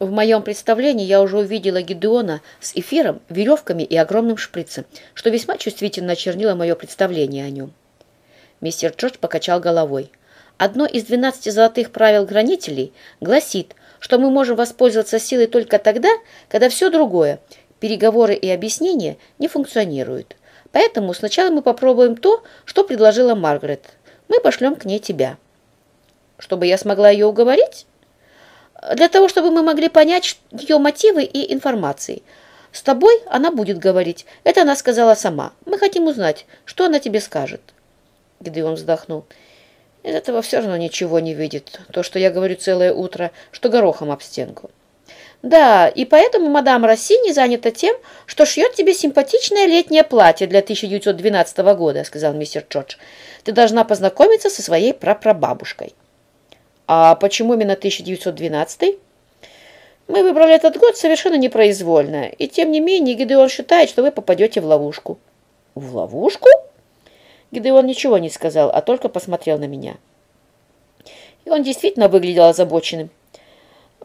В моем представлении я уже увидела Гидеона с эфиром, веревками и огромным шприцем, что весьма чувствительно очернило мое представление о нем. Мистер Джордж покачал головой. Одно из двенадцати золотых правил гранителей гласит, что мы можем воспользоваться силой только тогда, когда все другое, переговоры и объяснения, не функционируют. Поэтому сначала мы попробуем то, что предложила Маргарет. Мы пошлем к ней тебя. Чтобы я смогла ее уговорить? Для того, чтобы мы могли понять ее мотивы и информации. С тобой она будет говорить. Это она сказала сама. Мы хотим узнать, что она тебе скажет. Гидеон вздохнул. Из этого все равно ничего не видит. То, что я говорю целое утро, что горохом об стенку. Да, и поэтому мадам Россини занята тем, что шьет тебе симпатичное летнее платье для 1912 года, сказал мистер Джордж. Ты должна познакомиться со своей прапрабабушкой. А почему именно 1912? Мы выбрали этот год совершенно непроизвольно, и тем не менее Гидеон считает, что вы попадете в ловушку. В ловушку? Гидеон ничего не сказал, а только посмотрел на меня. И он действительно выглядел озабоченным.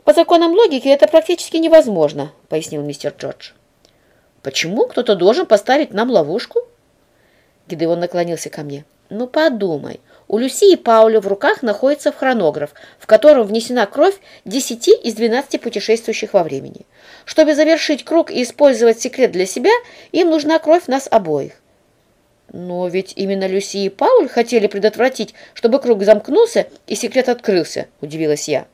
«По законам логики это практически невозможно», — пояснил мистер Джордж. «Почему кто-то должен поставить нам ловушку?» Гидеон наклонился ко мне. «Ну, подумай. У Люси и Пауля в руках находится хронограф, в котором внесена кровь 10 из 12 путешествующих во времени. Чтобы завершить круг и использовать секрет для себя, им нужна кровь нас обоих. Но ведь именно Люси и Пауль хотели предотвратить, чтобы круг замкнулся и секрет открылся, удивилась я.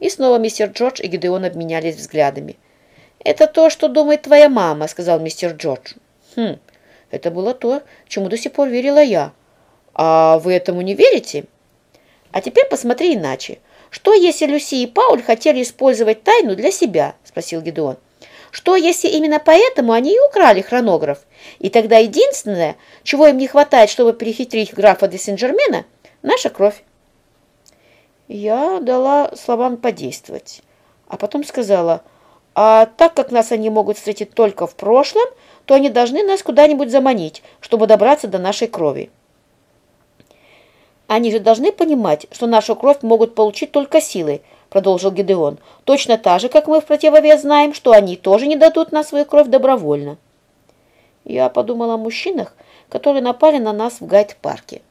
И снова мистер Джордж и Гидеон обменялись взглядами. «Это то, что думает твоя мама», — сказал мистер Джордж. «Хм, это было то, чему до сих пор верила я». А вы этому не верите? А теперь посмотри иначе. Что, если Люси и Пауль хотели использовать тайну для себя? Спросил Гедеон. Что, если именно поэтому они и украли хронограф? И тогда единственное, чего им не хватает, чтобы перехитрить графа де Сен-Жермена, наша кровь. Я дала словам подействовать, а потом сказала, а так как нас они могут встретить только в прошлом, то они должны нас куда-нибудь заманить, чтобы добраться до нашей крови. Они же должны понимать, что нашу кровь могут получить только силой, продолжил Гидеон. Точно так же, как мы в противовес знаем, что они тоже не дадут на свою кровь добровольно. Я подумала о мужчинах, которые напали на нас в гайд-парке.